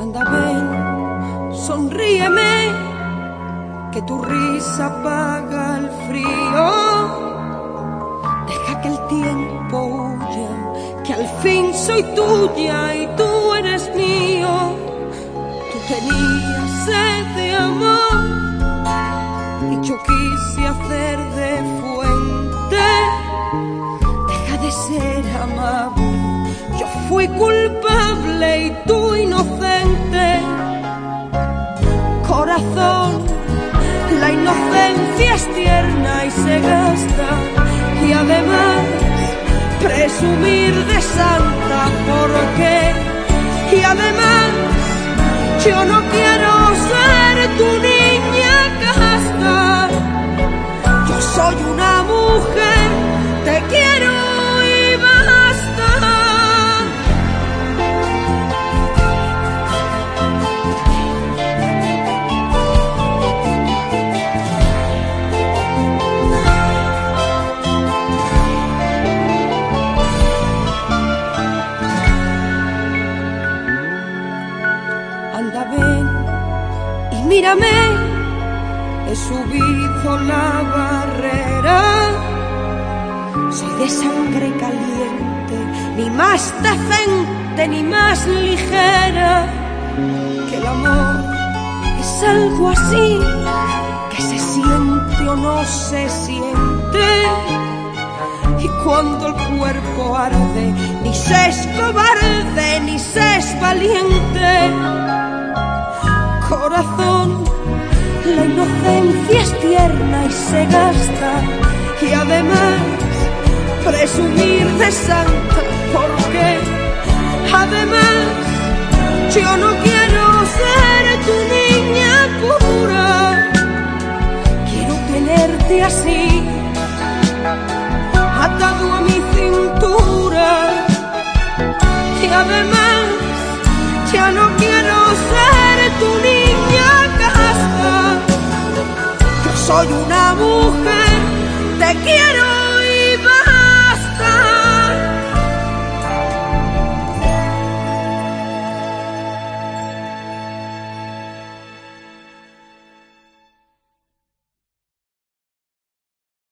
Anda, ven, sonríeme, que tu risa apaga el frío. Deja que el tiempo huya, que al fin soy tuya y tú eres mío. Tú tenías sed de amor y yo quise hacer de fui culpable y tú inocente. Corazón, la inocencia es tierna y se gasta y además presumir de santa porque y además yo no quiero Anda, ven y mírame. He subido la barrera. Soy de sangre caliente, ni más decente ni más ligera. Que el amor es algo así que se siente o no se siente. Y cuando el cuerpo arde, ni se es cobarde, ni se es valiente. Y se gasta. Y además, presumir de santa, porque además, yo no quiero ser tu niña pura. Quiero tenerte así atado a mi cintura y además soy una